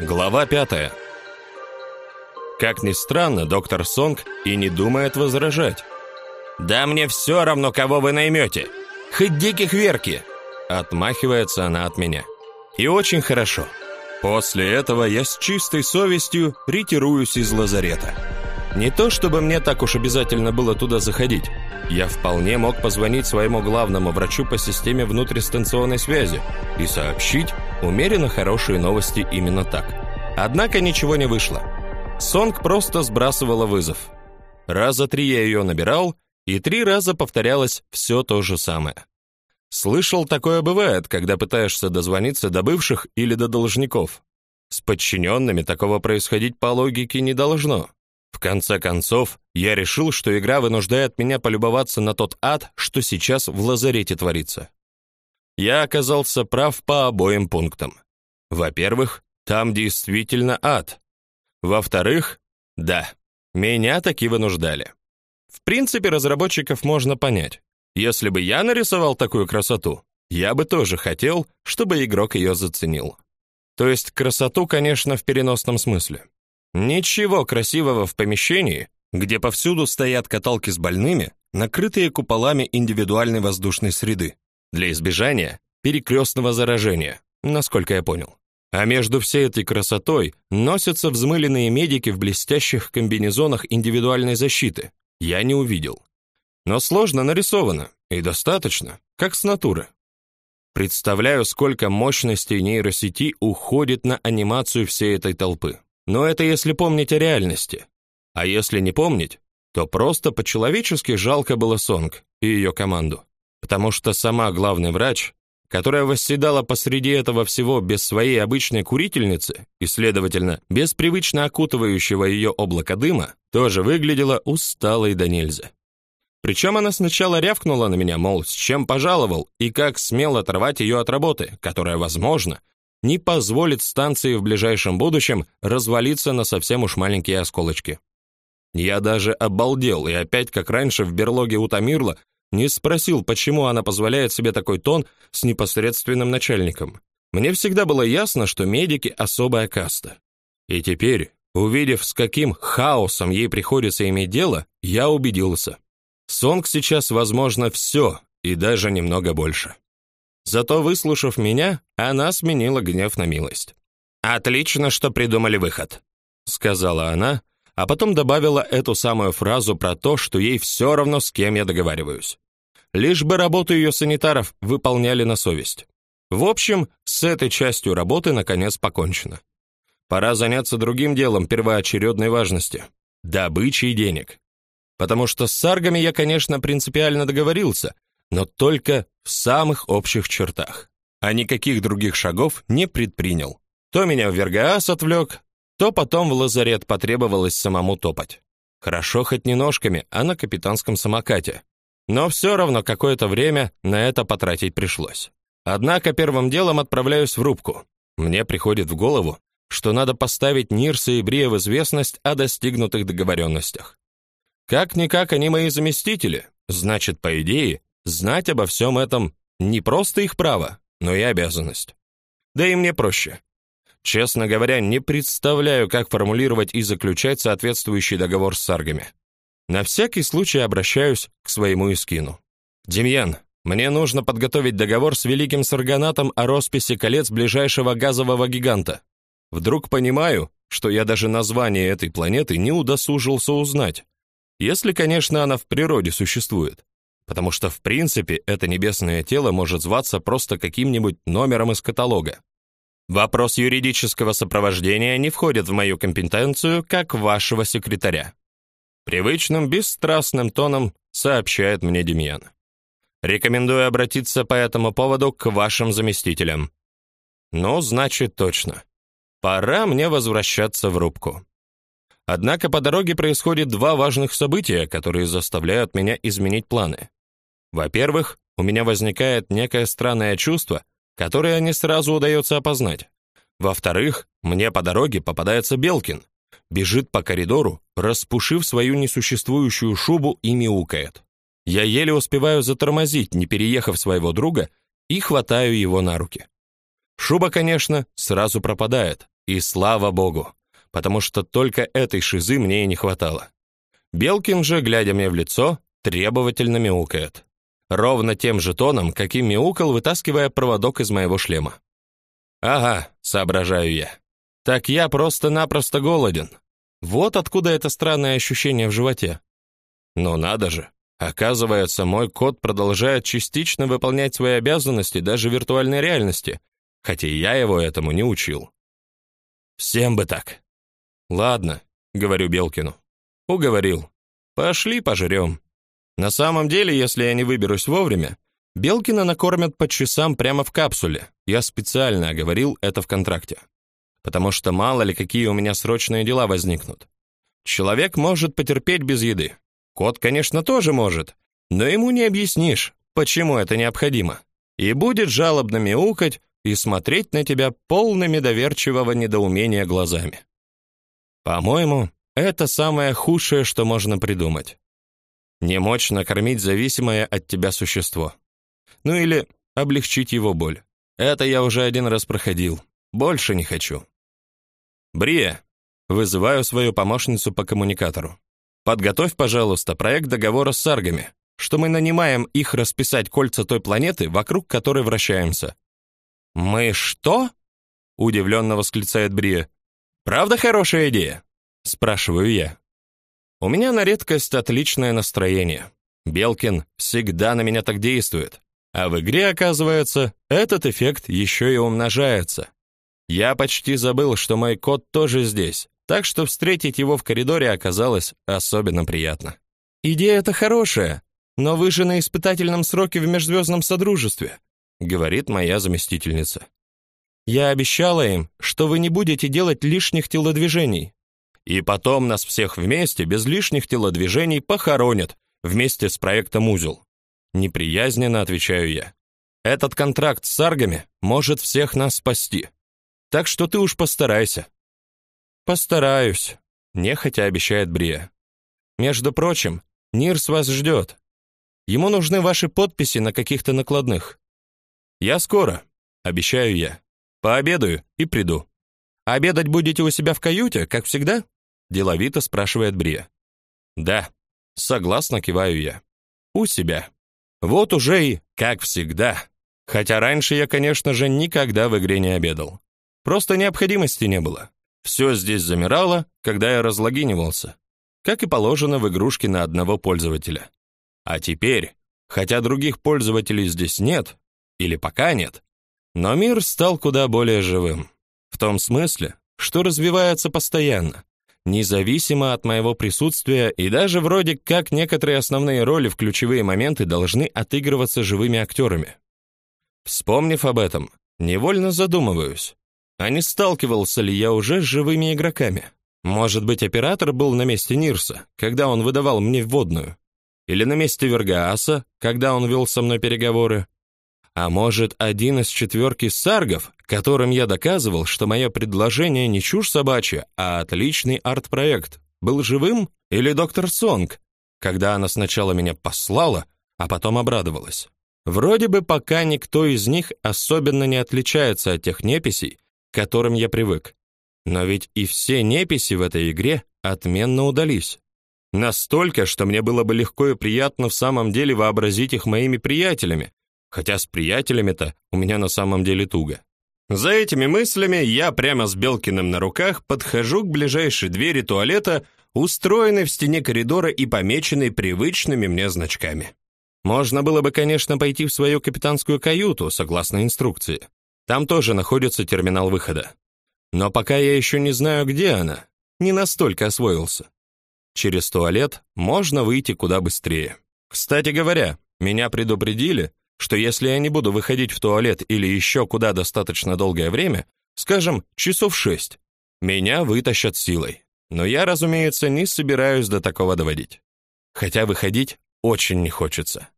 Глава пятая. Как ни странно, доктор Сонг и не думает возражать. «Да мне все равно, кого вы наймете. Хоть диких верки!» Отмахивается она от меня. И очень хорошо. После этого я с чистой совестью ретируюсь из лазарета. Не то чтобы мне так уж обязательно было туда заходить. Я вполне мог позвонить своему главному врачу по системе внутристанционной связи и сообщить умеренно хорошие новости именно так. Однако ничего не вышло. Сонг просто сбрасывала вызов. Раза три я ее набирал, и три раза повторялось все то же самое. Слышал, такое бывает, когда пытаешься дозвониться до бывших или до должников. С подчиненными такого происходить по логике не должно. В конце концов, я решил, что игра вынуждает меня полюбоваться на тот ад, что сейчас в лазарете творится. Я оказался прав по обоим пунктам. Во-первых, там действительно ад. Во-вторых, да, меня таки вынуждали. В принципе, разработчиков можно понять. Если бы я нарисовал такую красоту, я бы тоже хотел, чтобы игрок ее заценил. То есть красоту, конечно, в переносном смысле. Ничего красивого в помещении, где повсюду стоят каталки с больными, накрытые куполами индивидуальной воздушной среды, для избежания перекрестного заражения, насколько я понял. А между всей этой красотой носятся взмыленные медики в блестящих комбинезонах индивидуальной защиты. Я не увидел. Но сложно нарисовано, и достаточно, как с натуры. Представляю, сколько мощностей нейросети уходит на анимацию всей этой толпы. Но это если помнить о реальности. А если не помнить, то просто по-человечески жалко было Сонг и ее команду, потому что сама главный врач, которая восседала посреди этого всего без своей обычной курительницы и, следовательно, без привычно окутывающего ее облака дыма, тоже выглядела усталой до нельзя. Причем она сначала рявкнула на меня, мол, с чем пожаловал и как смел оторвать ее от работы, которая, возможно, не позволит станции в ближайшем будущем развалиться на совсем уж маленькие осколочки. Я даже обалдел и опять, как раньше в берлоге у Тамирла, не спросил, почему она позволяет себе такой тон с непосредственным начальником. Мне всегда было ясно, что медики особая каста. И теперь, увидев, с каким хаосом ей приходится иметь дело, я убедился. Сонг сейчас возможно все и даже немного больше. Зато, выслушав меня, она сменила гнев на милость. «Отлично, что придумали выход», — сказала она, а потом добавила эту самую фразу про то, что ей все равно, с кем я договариваюсь. Лишь бы работу ее санитаров выполняли на совесть. В общем, с этой частью работы наконец покончено. Пора заняться другим делом первоочередной важности — добычей денег. Потому что с саргами я, конечно, принципиально договорился, но только в самых общих чертах. А никаких других шагов не предпринял. То меня в Вергаас отвлек, то потом в лазарет потребовалось самому топать. Хорошо хоть не ножками, а на капитанском самокате. Но все равно какое-то время на это потратить пришлось. Однако первым делом отправляюсь в рубку. Мне приходит в голову, что надо поставить Нирса и Брия в известность о достигнутых договоренностях. Как-никак они мои заместители, значит, по идее, Знать обо всем этом не просто их право, но и обязанность. Да и мне проще. Честно говоря, не представляю, как формулировать и заключать соответствующий договор с саргами. На всякий случай обращаюсь к своему Искину. Демьян, мне нужно подготовить договор с великим сарганатом о росписи колец ближайшего газового гиганта. Вдруг понимаю, что я даже название этой планеты не удосужился узнать. Если, конечно, она в природе существует потому что в принципе это небесное тело может зваться просто каким-нибудь номером из каталога. Вопрос юридического сопровождения не входит в мою компетенцию как вашего секретаря. Привычным бесстрастным тоном сообщает мне Демьян. Рекомендую обратиться по этому поводу к вашим заместителям. Ну, значит, точно. Пора мне возвращаться в рубку. Однако по дороге происходит два важных события, которые заставляют меня изменить планы. Во-первых, у меня возникает некое странное чувство, которое не сразу удается опознать. Во-вторых, мне по дороге попадается Белкин. Бежит по коридору, распушив свою несуществующую шубу и мяукает. Я еле успеваю затормозить, не переехав своего друга, и хватаю его на руки. Шуба, конечно, сразу пропадает, И слава богу, потому что только этой шизы мне и не хватало. Белкин же, глядя мне в лицо, требовательно мяукает. Ровно тем же тоном, каким мяукал, вытаскивая проводок из моего шлема. «Ага», — соображаю я. «Так я просто-напросто голоден. Вот откуда это странное ощущение в животе. Но надо же, оказывается, мой кот продолжает частично выполнять свои обязанности даже в виртуальной реальности, хотя я его этому не учил. Всем бы так. Ладно, говорю Белкину. Уговорил. Пошли пожрем. На самом деле, если я не выберусь вовремя, Белкина накормят по часам прямо в капсуле. Я специально оговорил это в контракте. Потому что мало ли какие у меня срочные дела возникнут. Человек может потерпеть без еды. Кот, конечно, тоже может, но ему не объяснишь, почему это необходимо. И будет жалобно мяукать и смотреть на тебя полными доверчивого недоумения глазами. По-моему, это самое худшее, что можно придумать. Не мочь накормить зависимое от тебя существо. Ну или облегчить его боль. Это я уже один раз проходил. Больше не хочу. Брия, вызываю свою помощницу по коммуникатору. Подготовь, пожалуйста, проект договора с саргами, что мы нанимаем их расписать кольца той планеты, вокруг которой вращаемся. Мы что? удивленно восклицает Брия. Правда хорошая идея? спрашиваю я. У меня на редкость отличное настроение. Белкин всегда на меня так действует. А в игре, оказывается, этот эффект еще и умножается. Я почти забыл, что мой кот тоже здесь, так что встретить его в коридоре оказалось особенно приятно. Идея-то хорошая, но вы же на испытательном сроке в межзвездном содружестве, говорит моя заместительница. Я обещала им, что вы не будете делать лишних телодвижений. И потом нас всех вместе, без лишних телодвижений, похоронят, вместе с проектом «Узел». Неприязненно отвечаю я. Этот контракт с саргами может всех нас спасти. Так что ты уж постарайся. Постараюсь, нехотя обещает Брия. Между прочим, Нирс вас ждет. Ему нужны ваши подписи на каких-то накладных. Я скоро, обещаю я. Пообедаю и приду. Обедать будете у себя в каюте, как всегда? Деловито спрашивает Брия. Да, согласно киваю я. У себя. Вот уже и как всегда. Хотя раньше я, конечно же, никогда в игре не обедал. Просто необходимости не было. Все здесь замирало, когда я разлогинивался, как и положено в игрушке на одного пользователя. А теперь, хотя других пользователей здесь нет, или пока нет, но мир стал куда более живым. В том смысле, что развивается постоянно, независимо от моего присутствия, и даже вроде как некоторые основные роли в ключевые моменты должны отыгрываться живыми актерами. Вспомнив об этом, невольно задумываюсь, а не сталкивался ли я уже с живыми игроками? Может быть, оператор был на месте Нирса, когда он выдавал мне вводную? Или на месте Вергааса, когда он вел со мной переговоры? А может, один из четверки саргов, которым я доказывал, что мое предложение не чушь собачья, а отличный арт-проект, был живым? Или доктор Сонг, когда она сначала меня послала, а потом обрадовалась? Вроде бы пока никто из них особенно не отличается от тех неписей, к которым я привык. Но ведь и все неписи в этой игре отменно удались. Настолько, что мне было бы легко и приятно в самом деле вообразить их моими приятелями, хотя с приятелями-то у меня на самом деле туго. За этими мыслями я прямо с Белкиным на руках подхожу к ближайшей двери туалета, устроенной в стене коридора и помеченной привычными мне значками. Можно было бы, конечно, пойти в свою капитанскую каюту, согласно инструкции. Там тоже находится терминал выхода. Но пока я еще не знаю, где она, не настолько освоился. Через туалет можно выйти куда быстрее. Кстати говоря, меня предупредили, что если я не буду выходить в туалет или еще куда достаточно долгое время, скажем, часов шесть, меня вытащат силой. Но я, разумеется, не собираюсь до такого доводить. Хотя выходить очень не хочется.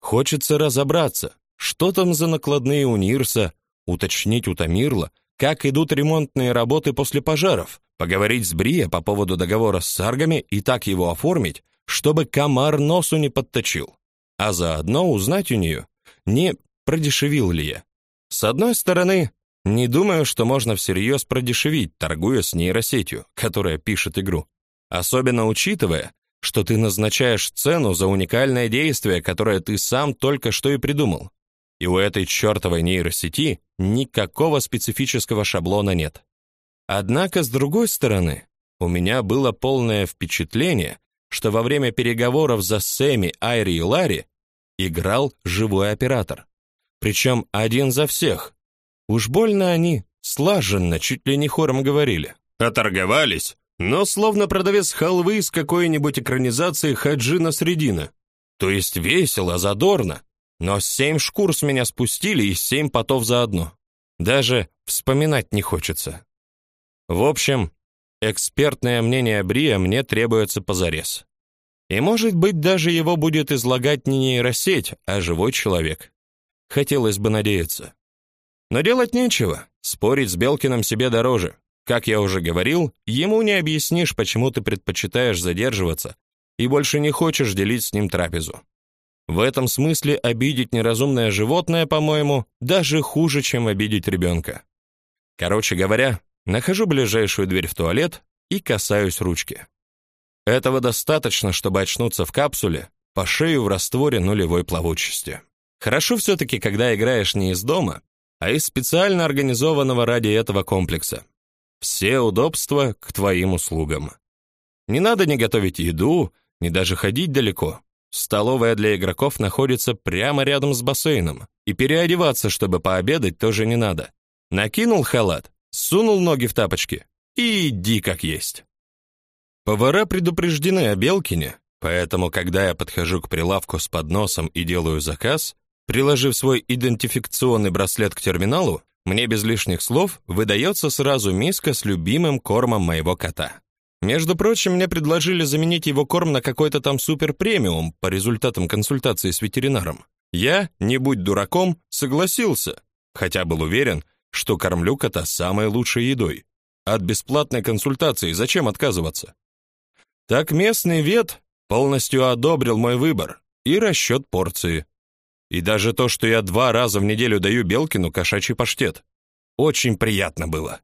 Хочется разобраться, что там за накладные у Нирса, уточнить у Тамирла, как идут ремонтные работы после пожаров, поговорить с Брия по поводу договора с саргами и так его оформить, чтобы комар носу не подточил, а заодно узнать у нее, не продешевил ли я. С одной стороны, Не думаю, что можно всерьез продешевить, торгуя с нейросетью, которая пишет игру. Особенно учитывая, что ты назначаешь цену за уникальное действие, которое ты сам только что и придумал. И у этой чертовой нейросети никакого специфического шаблона нет. Однако, с другой стороны, у меня было полное впечатление, что во время переговоров за Сэмми, Айри и Ларри играл живой оператор. Причем один за всех. Уж больно они слаженно, чуть ли не хором говорили. Оторговались, но словно продавец халвы из какой-нибудь экранизации Хаджина Средина. То есть весело, задорно, но семь шкур с меня спустили и семь потов заодно. Даже вспоминать не хочется. В общем, экспертное мнение Брия мне требуется позарез. И может быть, даже его будет излагать не нейросеть, а живой человек. Хотелось бы надеяться. Но делать нечего. Спорить с Белкиным себе дороже. Как я уже говорил, ему не объяснишь, почему ты предпочитаешь задерживаться и больше не хочешь делить с ним трапезу. В этом смысле обидеть неразумное животное, по-моему, даже хуже, чем обидеть ребенка. Короче говоря, нахожу ближайшую дверь в туалет и касаюсь ручки. Этого достаточно, чтобы очнуться в капсуле, по шею в растворе нулевой плавучести. Хорошо все таки когда играешь не из дома, а из специально организованного ради этого комплекса. Все удобства к твоим услугам. Не надо ни готовить еду, ни даже ходить далеко. Столовая для игроков находится прямо рядом с бассейном, и переодеваться, чтобы пообедать, тоже не надо. Накинул халат, сунул ноги в тапочки и иди как есть. Повара предупреждены о Белкине, поэтому когда я подхожу к прилавку с подносом и делаю заказ, приложив свой идентификационный браслет к терминалу, мне без лишних слов выдается сразу миска с любимым кормом моего кота. Между прочим, мне предложили заменить его корм на какой-то там супер-премиум по результатам консультации с ветеринаром. Я, не будь дураком, согласился, хотя был уверен, что кормлю кота самой лучшей едой. От бесплатной консультации зачем отказываться? Так местный вет полностью одобрил мой выбор и расчет порции. И даже то, что я два раза в неделю даю Белкину кошачий паштет. Очень приятно было.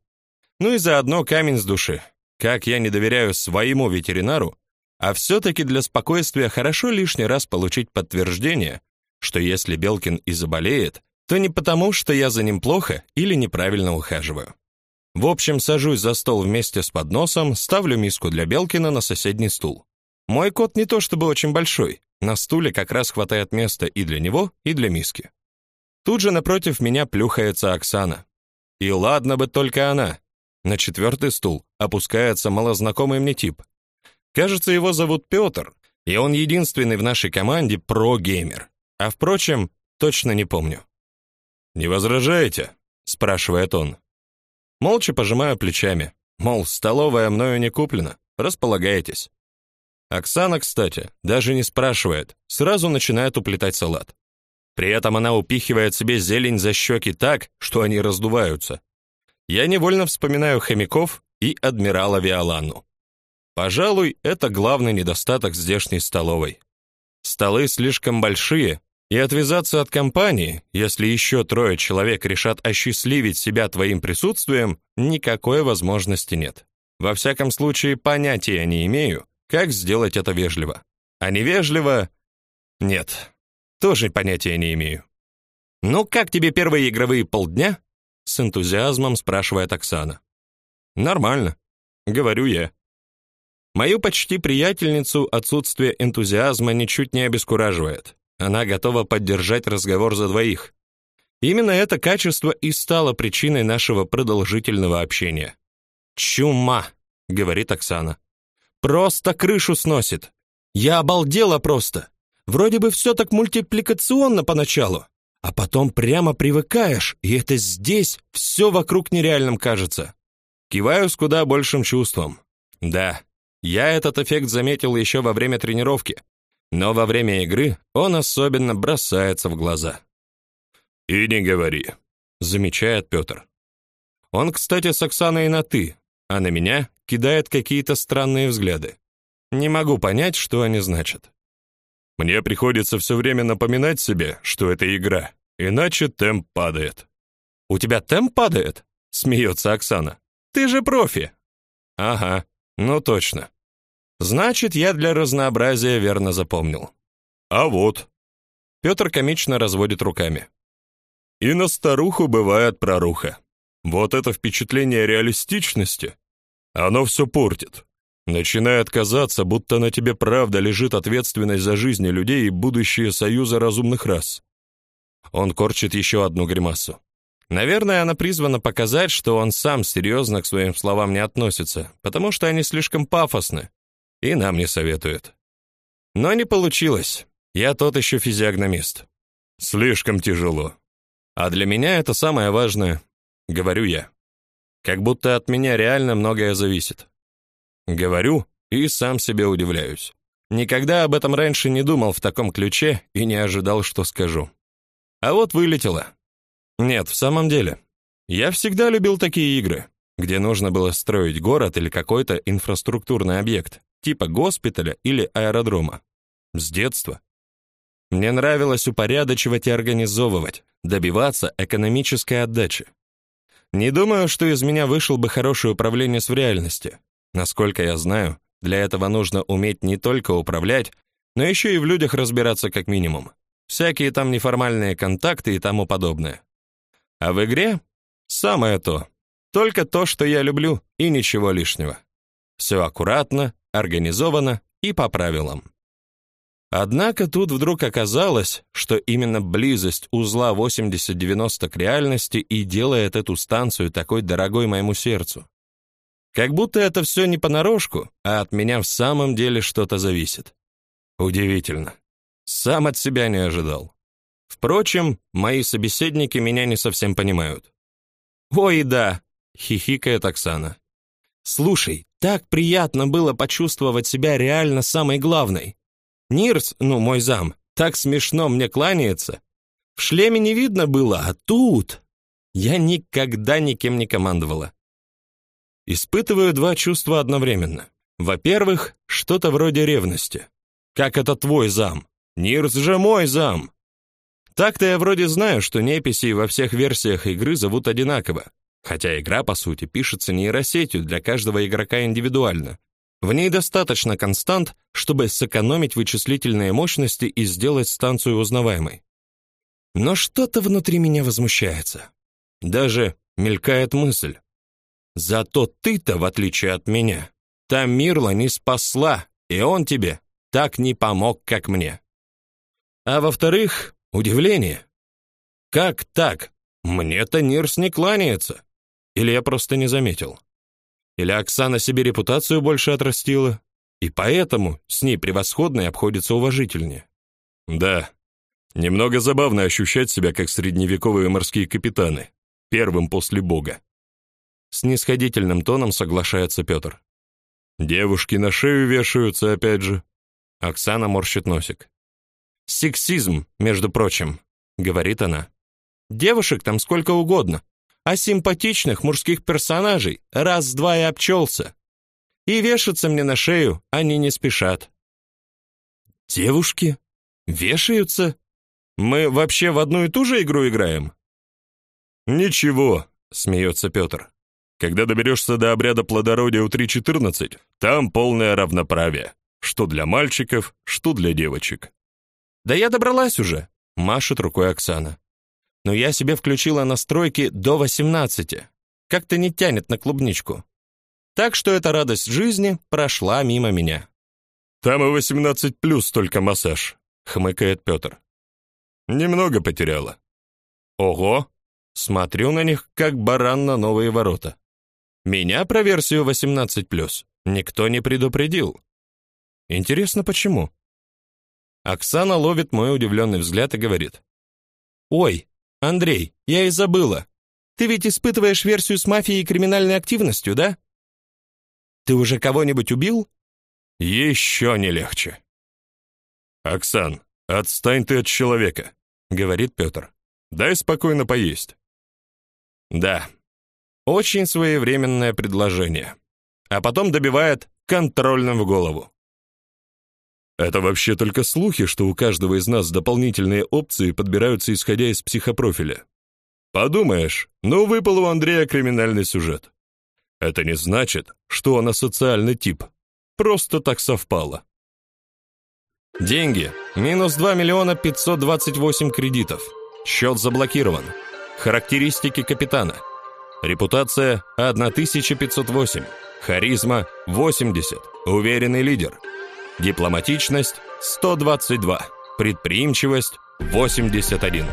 Ну и заодно камень с души. Как я не доверяю своему ветеринару, а все-таки для спокойствия хорошо лишний раз получить подтверждение, что если Белкин и заболеет, то не потому, что я за ним плохо или неправильно ухаживаю. В общем, сажусь за стол вместе с подносом, ставлю миску для Белкина на соседний стул. Мой кот не то чтобы очень большой, на стуле как раз хватает места и для него, и для миски. Тут же напротив меня плюхается Оксана. И ладно бы только она. На четвертый стул опускается малознакомый мне тип. Кажется, его зовут Петр, и он единственный в нашей команде про-геймер. А впрочем, точно не помню. «Не возражаете?» — спрашивает он. Молча пожимаю плечами, мол, столовая мною не куплена, располагайтесь. Оксана, кстати, даже не спрашивает, сразу начинает уплетать салат. При этом она упихивает себе зелень за щеки так, что они раздуваются. Я невольно вспоминаю хомяков и адмирала Виоланну. Пожалуй, это главный недостаток здешней столовой. Столы слишком большие, и отвязаться от компании, если еще трое человек решат осчастливить себя твоим присутствием, никакой возможности нет. Во всяком случае, понятия не имею, как сделать это вежливо? А невежливо? Нет. Тоже понятия не имею. Ну как тебе первые игровые полдня? С энтузиазмом спрашивает Оксана. Нормально, говорю я. Мою почти приятельницу отсутствие энтузиазма ничуть не обескураживает. Она готова поддержать разговор за двоих. Именно это качество и стало причиной нашего продолжительного общения. «Чума», — говорит Оксана. Просто крышу сносит. Я обалдела просто. Вроде бы все так мультипликационно поначалу, а потом прямо привыкаешь, и это здесь все вокруг нереальным кажется. Киваю с куда большим чувством. Да, я этот эффект заметил еще во время тренировки, но во время игры он особенно бросается в глаза. «И не говори», — замечает Петр. Он, кстати, с Оксаной на «ты», а на меня кидает какие-то странные взгляды. Не могу понять, что они значат. Мне приходится все время напоминать себе, что это игра, иначе темп падает. У тебя темп падает? Смеется Оксана. Ты же профи. Ага, ну точно. Значит, я для разнообразия верно запомнил. А вот. Петр комично разводит руками. И на старуху бывает проруха. Вот это впечатление реалистичности, оно все портит. Начинает казаться, будто на тебе правда лежит ответственность за жизни людей и будущее союза разумных рас. Он корчит еще одну гримасу. Наверное, она призвана показать, что он сам серьезно к своим словам не относится, потому что они слишком пафосны, и нам не советует. Но не получилось. Я тот еще физиогномист. Слишком тяжело. А для меня это самое важное, говорю я. Как будто от меня реально многое зависит. Говорю и сам себе удивляюсь. Никогда об этом раньше не думал в таком ключе и не ожидал, что скажу. А вот вылетело. Нет, в самом деле. Я всегда любил такие игры, где нужно было строить город или какой-то инфраструктурный объект, типа госпиталя или аэродрома. С детства. Мне нравилось упорядочивать и организовывать, добиваться экономической отдачи. Не думаю, что из меня вышел бы хороший управленец в реальности. Насколько я знаю, для этого нужно уметь не только управлять, но еще и в людях разбираться как минимум. Всякие там неформальные контакты и тому подобное. А в игре самое то. Только то, что я люблю, и ничего лишнего. Все аккуратно, организовано и по правилам. Однако тут вдруг оказалось, что именно близость узла 80-90 к реальности и делает эту станцию такой дорогой моему сердцу. Как будто это все не понарошку, а от меня в самом деле что-то зависит. Удивительно. Сам от себя не ожидал. Впрочем, мои собеседники меня не совсем понимают. «Ой, да!» — хихикает Оксана. «Слушай, так приятно было почувствовать себя реально самой главной. Нирс, ну, мой зам, так смешно мне кланяется. В шлеме не видно было, а тут... Я никогда никем не командовала. Испытываю два чувства одновременно. Во-первых, что-то вроде ревности. Как это твой зам? Нирс же мой зам. Так-то я вроде знаю, что неписи во всех версиях игры зовут одинаково, хотя игра, по сути, пишется нейросетью для каждого игрока индивидуально. В ней достаточно констант, чтобы сэкономить вычислительные мощности и сделать станцию узнаваемой. Но что-то внутри меня возмущается. Даже мелькает мысль. Зато ты-то, в отличие от меня, та Мирла не спасла, и он тебе так не помог, как мне. А во-вторых, удивление. Как так? Мне-то Нирс не кланяется. Или я просто не заметил? Или Оксана себе репутацию больше отрастила, и поэтому с ней превосходной обходится уважительнее. Да, немного забавно ощущать себя как средневековые морские капитаны, первым после бога. С нисходительным тоном соглашается Петр. Девушки на шею вешаются опять же. Оксана морщит носик. Сексизм, между прочим, говорит она. Девушек там сколько угодно, а симпатичных мужских персонажей раз-два и обчелся. И вешаться мне на шею они не спешат. Девушки? Вешаются? Мы вообще в одну и ту же игру играем? Ничего, смеется Петр. Когда доберешься до обряда плодородия у 3.14, там полное равноправие, что для мальчиков, что для девочек. Да я добралась уже, машет рукой Оксана но я себе включила настройки до 18. Как-то не тянет на клубничку. Так что эта радость жизни прошла мимо меня. Там и 18 плюс только массаж, хмыкает Петр. Немного потеряла. Ого, смотрю на них как баран на новые ворота. Меня про версию 18 плюс никто не предупредил. Интересно, почему? Оксана ловит мой удивленный взгляд и говорит: "Ой, Андрей, я и забыла. Ты ведь испытываешь версию с мафией и криминальной активностью, да? Ты уже кого-нибудь убил? Еще не легче. Оксан, отстань ты от человека, говорит Петр. Дай спокойно поесть. Да. Очень своевременное предложение. А потом добивает контрольным в голову. Это вообще только слухи, что у каждого из нас дополнительные опции подбираются исходя из психопрофиля. Подумаешь, ну выпал у Андрея криминальный сюжет. Это не значит, что он асоциальный тип. Просто так совпало. Деньги. Минус 2 миллиона 528 кредитов. Счет заблокирован. Характеристики капитана. Репутация 1508. Харизма 80. Уверенный лидер. Дипломатичность 122. Предприимчивость 81.